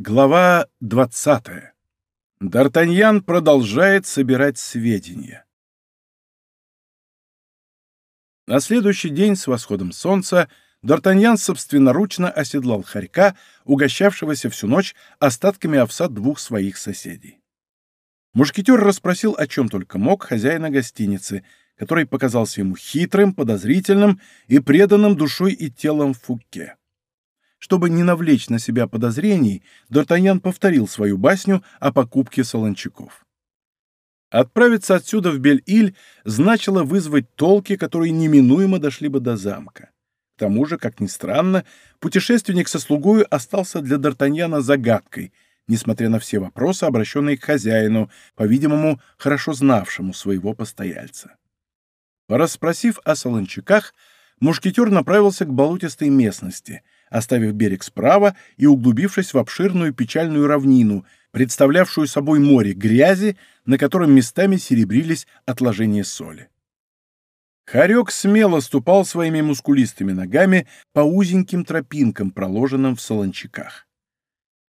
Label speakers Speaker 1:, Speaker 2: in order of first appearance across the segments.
Speaker 1: Глава 20. Д'Артаньян продолжает собирать сведения. На следующий день с восходом солнца Д'Артаньян собственноручно оседлал хорька, угощавшегося всю ночь остатками овса двух своих соседей. Мушкетер расспросил о чем только мог хозяина гостиницы, который показался ему хитрым, подозрительным и преданным душой и телом Фуке. Чтобы не навлечь на себя подозрений, Д'Артаньян повторил свою басню о покупке солончаков. Отправиться отсюда в Бель-Иль значило вызвать толки, которые неминуемо дошли бы до замка. К тому же, как ни странно, путешественник со слугою остался для Д'Артаньяна загадкой, несмотря на все вопросы, обращенные к хозяину, по-видимому, хорошо знавшему своего постояльца. Пораспросив о солончаках, мушкетер направился к болотистой местности — оставив берег справа и углубившись в обширную печальную равнину, представлявшую собой море грязи, на котором местами серебрились отложения соли. Харек смело ступал своими мускулистыми ногами по узеньким тропинкам, проложенным в солончаках.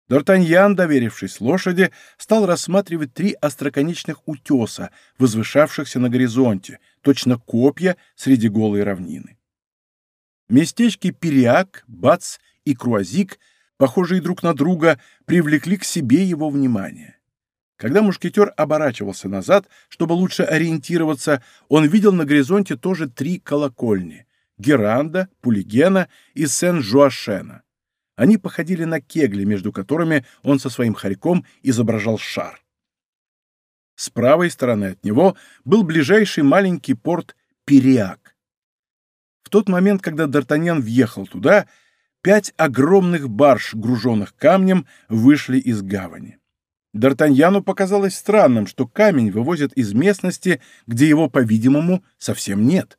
Speaker 1: Д'Артаньян, доверившись лошади, стал рассматривать три остроконечных утеса, возвышавшихся на горизонте, точно копья среди голой равнины. Местечки Периак, Бац и Круазик, похожие друг на друга, привлекли к себе его внимание. Когда мушкетер оборачивался назад, чтобы лучше ориентироваться, он видел на горизонте тоже три колокольни — Геранда, Пулигена и Сен-Жуашена. Они походили на кегли, между которыми он со своим хорьком изображал шар. С правой стороны от него был ближайший маленький порт Периак. В тот момент, когда Д'Артаньян въехал туда, пять огромных барж, груженных камнем, вышли из гавани. Д'Артаньяну показалось странным, что камень вывозят из местности, где его, по-видимому, совсем нет.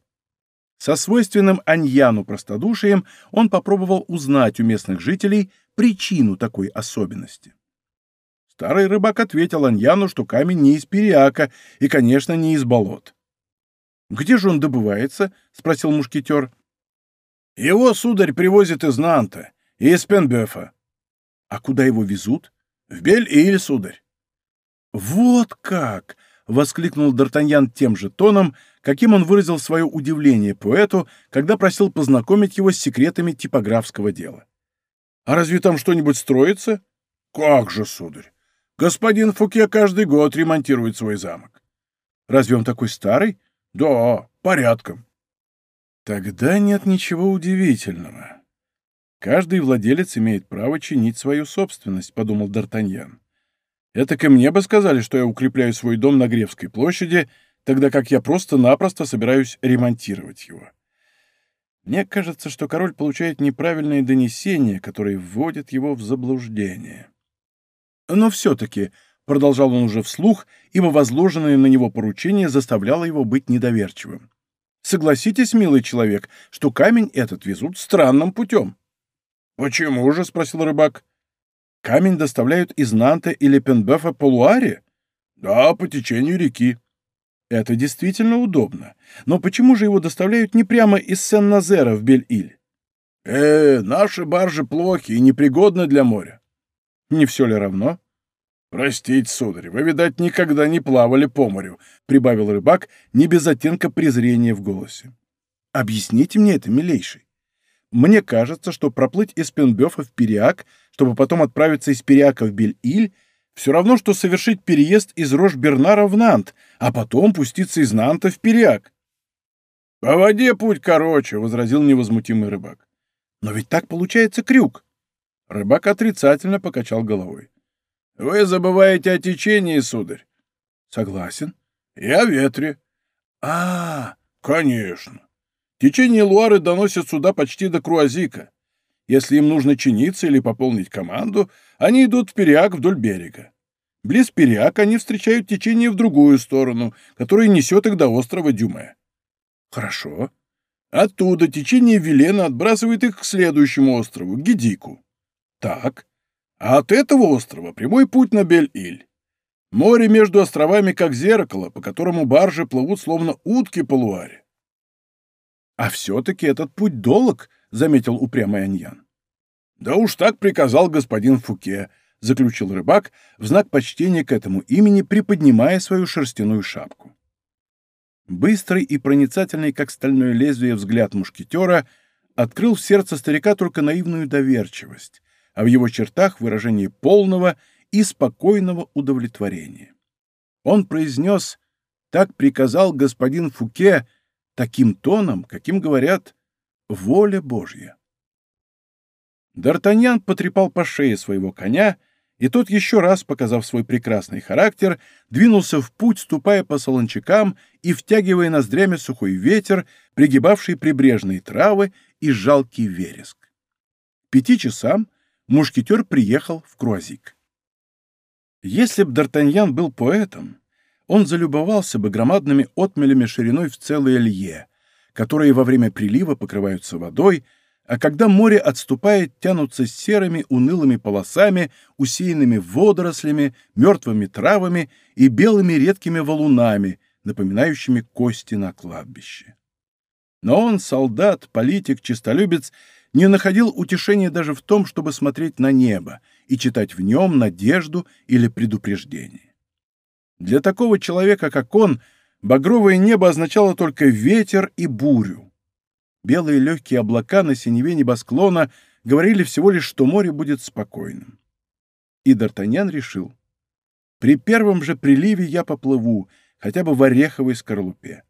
Speaker 1: Со свойственным Аньяну простодушием он попробовал узнать у местных жителей причину такой особенности. Старый рыбак ответил Аньяну, что камень не из Периака и, конечно, не из болот. «Где же он добывается?» — спросил мушкетер. «Его, сударь, привозят из Нанта из Пенбефа». «А куда его везут?» «В Бель-Иль, сударь». «Вот как!» — воскликнул Д'Артаньян тем же тоном, каким он выразил свое удивление поэту, когда просил познакомить его с секретами типографского дела. «А разве там что-нибудь строится?» «Как же, сударь! Господин Фуке каждый год ремонтирует свой замок». «Разве он такой старый?» Да, порядком. Тогда нет ничего удивительного. Каждый владелец имеет право чинить свою собственность, подумал Д'Артаньян. Это ко мне бы сказали, что я укрепляю свой дом на Гревской площади, тогда как я просто-напросто собираюсь ремонтировать его. Мне кажется, что король получает неправильные донесения, которые вводят его в заблуждение. Но все-таки продолжал он уже вслух, ибо возложенное на него поручение заставляло его быть недоверчивым. «Согласитесь, милый человек, что камень этот везут странным путем». «Почему же?» — спросил рыбак. «Камень доставляют из Нанта или Пенбефа по Луаре?» «Да, по течению реки». «Это действительно удобно. Но почему же его доставляют не прямо из Сен-Назера в Бель-Иль?» «Э, наши баржи плохи и непригодны для моря». «Не все ли равно?» «Простите, сударь, вы, видать, никогда не плавали по морю», — прибавил рыбак, не без оттенка презрения в голосе. «Объясните мне это, милейший. Мне кажется, что проплыть из Пенбёфа в Периак, чтобы потом отправиться из Периака в Бель-Иль, все равно, что совершить переезд из Рош-Бернара в Нант, а потом пуститься из Нанта в Периак». «По воде путь короче», — возразил невозмутимый рыбак. «Но ведь так получается крюк». Рыбак отрицательно покачал головой. Вы забываете о течении, сударь. Согласен. И о ветре. А, конечно. Течение Луары доносит сюда почти до Круазика. Если им нужно чиниться или пополнить команду, они идут в Периак вдоль берега. Близ Периак они встречают течение в другую сторону, которое несет их до острова Дюме. Хорошо. Оттуда течение Вилена отбрасывает их к следующему острову, Гидику. Так. А от этого острова прямой путь на Бель-Иль. Море между островами как зеркало, по которому баржи плывут словно утки по луаре. «А все-таки этот путь долг», — заметил упрямый Аньян. «Да уж так приказал господин Фуке», —— заключил рыбак, в знак почтения к этому имени приподнимая свою шерстяную шапку. Быстрый и проницательный, как стальное лезвие, взгляд мушкетера открыл в сердце старика только наивную доверчивость, а в его чертах выражение полного и спокойного удовлетворения. Он произнес «Так приказал господин Фуке» таким тоном, каким говорят «воля Божья». Д'Артаньян потрепал по шее своего коня и тот еще раз, показав свой прекрасный характер, двинулся в путь, ступая по солончакам и втягивая ноздрями сухой ветер, пригибавший прибрежные травы и жалкий вереск. Пяти часам мушкетер приехал в Круазик. Если б Д'Артаньян был поэтом, он залюбовался бы громадными отмелями шириной в целое лье, которые во время прилива покрываются водой, а когда море отступает, тянутся серыми унылыми полосами, усеянными водорослями, мертвыми травами и белыми редкими валунами, напоминающими кости на кладбище. Но он, солдат, политик, честолюбец, не находил утешения даже в том, чтобы смотреть на небо и читать в нем надежду или предупреждение. Для такого человека, как он, багровое небо означало только ветер и бурю. Белые легкие облака на синеве небосклона говорили всего лишь, что море будет спокойным. И Д'Артаньян решил. При первом же приливе я поплыву, хотя бы в ореховой скорлупе.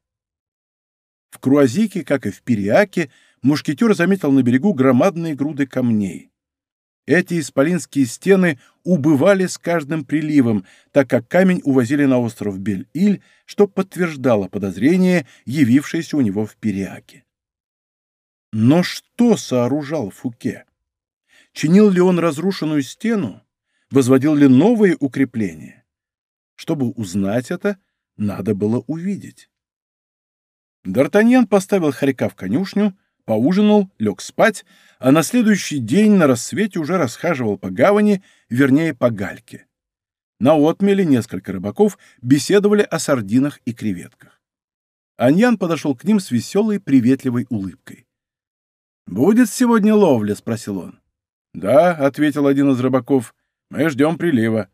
Speaker 1: В Круазике, как и в Пириаке, мушкетер заметил на берегу громадные груды камней. Эти исполинские стены убывали с каждым приливом, так как камень увозили на остров Бель-Иль, что подтверждало подозрение, явившееся у него в Пириаке. Но что сооружал Фуке? Чинил ли он разрушенную стену? Возводил ли новые укрепления? Чтобы узнать это, надо было увидеть. Д'Артаньян поставил хорька в конюшню, поужинал, лег спать, а на следующий день на рассвете уже расхаживал по гавани, вернее, по гальке. На отмеле несколько рыбаков беседовали о сардинах и креветках. Аньян подошел к ним с веселой, приветливой улыбкой. «Будет сегодня ловля?» — спросил он. «Да», — ответил один из рыбаков, — «мы ждем прилива».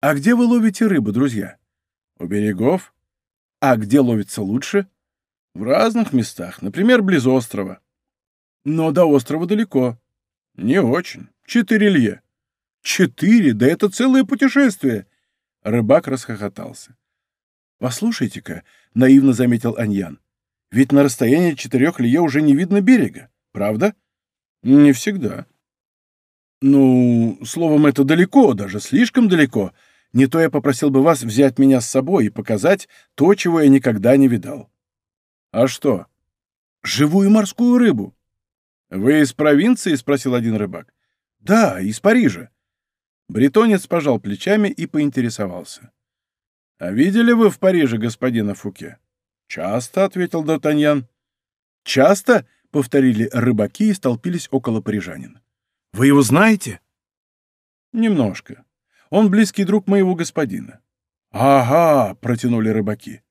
Speaker 1: «А где вы ловите рыбу, друзья?» «У берегов». «А где ловится лучше?» «В разных местах, например, близ острова». «Но до острова далеко». «Не очень. Четыре лье». «Четыре? Да это целое путешествие!» Рыбак расхохотался. «Послушайте-ка», — наивно заметил Аньян, — «ведь на расстоянии четырех лье уже не видно берега. Правда? Не всегда. Ну, словом, это далеко, даже слишком далеко. Не то я попросил бы вас взять меня с собой и показать то, чего я никогда не видал. А что? Живую морскую рыбу. Вы из провинции? спросил один рыбак. Да, из Парижа. Бретонец пожал плечами и поинтересовался. «А видели вы в Париже господина Фуке?» «Часто», — ответил Д'Артаньян. «Часто?» повторили рыбаки и столпились около парижанина. «Вы его знаете?» «Немножко. Он близкий друг моего господина». «Ага», — протянули рыбаки.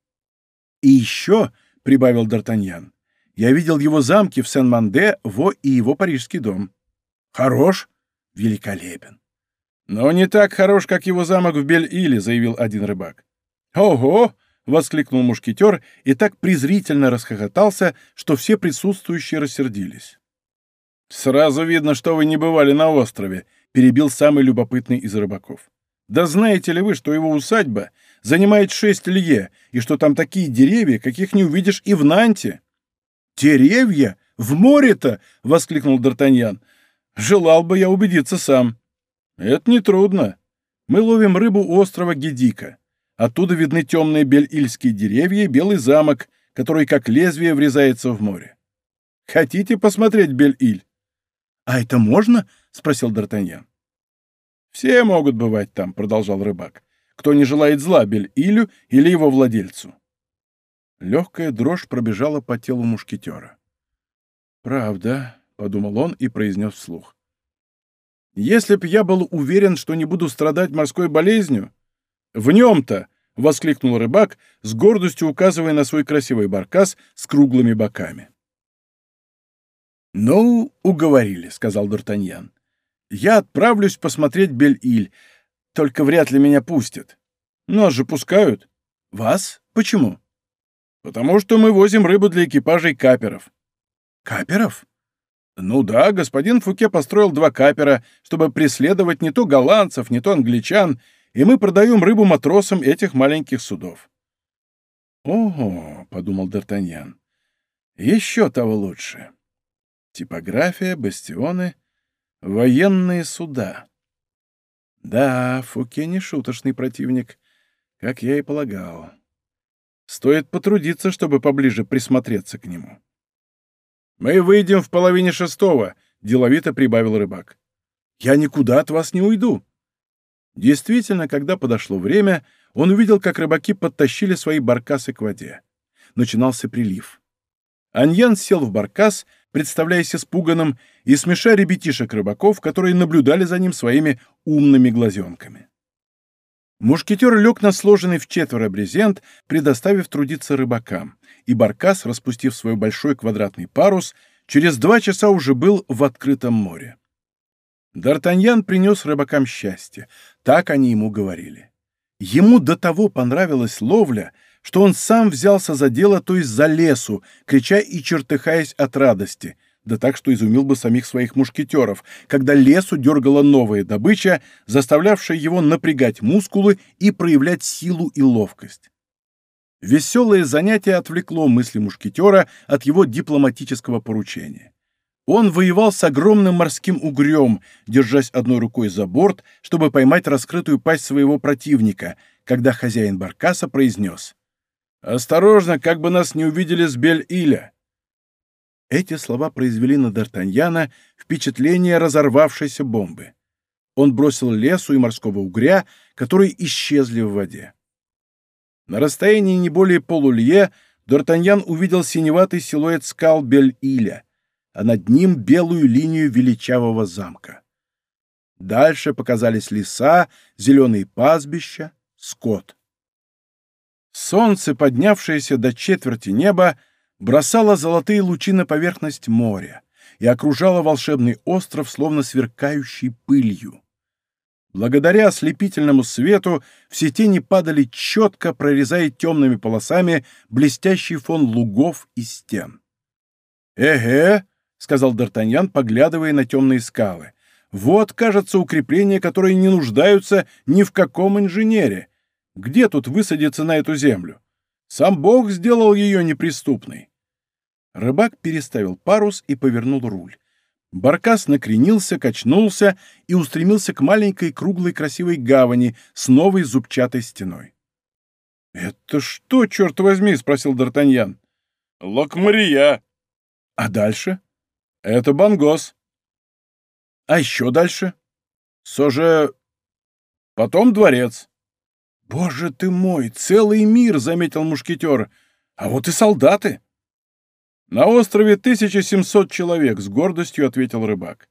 Speaker 1: «И еще», — прибавил Д'Артаньян, — «я видел его замки в Сен-Манде, Во и его парижский дом. Хорош? Великолепен. «Но не так хорош, как его замок в Бель-Иле», — заявил один рыбак. «Ого! — воскликнул мушкетер и так презрительно расхохотался, что все присутствующие рассердились. «Сразу видно, что вы не бывали на острове», — перебил самый любопытный из рыбаков. «Да знаете ли вы, что его усадьба занимает шесть лье, и что там такие деревья, каких не увидишь и в Нанте?» «Деревья? В море-то!» — воскликнул Д'Артаньян. «Желал бы я убедиться сам». «Это нетрудно. Мы ловим рыбу у острова Гедика. Оттуда видны темные бельильские деревья и белый замок, который как лезвие врезается в море. Хотите посмотреть Бель-Иль? — А это можно? — спросил Д'Артаньян. — Все могут бывать там, — продолжал рыбак, — кто не желает зла Бель-Илю или его владельцу. Легкая дрожь пробежала по телу мушкетера. «Правда», — подумал он и произнес вслух. «Если б я был уверен, что не буду страдать морской болезнью, в нем-то!» — воскликнул рыбак, с гордостью указывая на свой красивый баркас с круглыми боками. «Ну, уговорили», — сказал Д'Артаньян. Я отправлюсь посмотреть Бель-Иль, только вряд ли меня пустят. Нас же пускают. Вас? Почему? Потому что мы возим рыбу для экипажей каперов. Каперов? Ну да, господин Фуке построил два капера, чтобы преследовать не то голландцев, не то англичан, и мы продаем рыбу матросам этих маленьких судов. «Ого», — подумал Д'Артаньян, — «еще того лучше. Типография, бастионы, военные суда». Да, Фуке не шуточный противник, как я и полагал. Стоит потрудиться, чтобы поближе присмотреться к нему. «Мы выйдем в половине шестого», — деловито прибавил рыбак. «Я никуда от вас не уйду». Действительно, когда подошло время, он увидел, как рыбаки подтащили свои баркасы к воде. Начинался прилив. Аньян сел в баркас, представляясь испуганным, и смеша ребятишек рыбаков, которые наблюдали за ним своими умными глазенками. Мушкетер лег на сложенный в четверо брезент, предоставив трудиться рыбакам, и баркас, распустив свой большой квадратный парус, через два часа уже был в открытом море. Д'Артаньян принес рыбакам счастье, так они ему говорили. Ему до того понравилась ловля, что он сам взялся за дело, то есть за лесу, крича и чертыхаясь от радости, да так, что изумил бы самих своих мушкетеров, когда лесу дергала новая добыча, заставлявшая его напрягать мускулы и проявлять силу и ловкость. Веселое занятие отвлекло мысли мушкетера от его дипломатического поручения. Он воевал с огромным морским угрем, держась одной рукой за борт, чтобы поймать раскрытую пасть своего противника, когда хозяин баркаса произнес «Осторожно, как бы нас не увидели с Бель-Иля!» Эти слова произвели на Д'Артаньяна впечатление разорвавшейся бомбы. Он бросил лесу и морского угря, которые исчезли в воде. На расстоянии не более полулье Д'Артаньян увидел синеватый силуэт скал Бель-Иля — а над ним белую линию величавого замка. Дальше показались леса, зеленые пастбища, скот. Солнце, поднявшееся до четверти неба, бросало золотые лучи на поверхность моря и окружало волшебный остров, словно сверкающий пылью. Благодаря ослепительному свету все тени падали четко, прорезая темными полосами блестящий фон лугов и стен. «Эге!» — сказал Д'Артаньян, поглядывая на темные скалы. «Вот, кажется, укрепления, которые не нуждаются ни в каком инженере. Где тут высадиться на эту землю? Сам Бог сделал ее неприступной». Рыбак переставил парус и повернул руль. Баркас накренился, качнулся и устремился к маленькой круглой красивой гавани с новой зубчатой стеной. «Это что, черт возьми?» — спросил Д'Артаньян. «Локмария». «А дальше?» Это Бангос. А еще дальше? Соже... Потом дворец. Боже ты мой, целый мир, заметил мушкетер. А вот и солдаты. На острове 1700 человек, с гордостью ответил рыбак.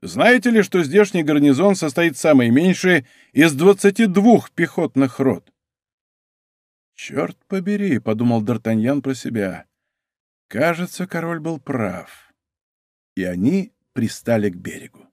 Speaker 1: Знаете ли, что здешний гарнизон состоит самый меньший из 22 пехотных рот? «Черт побери», — подумал Д'Артаньян про себя. «Кажется, король был прав» и они пристали к берегу.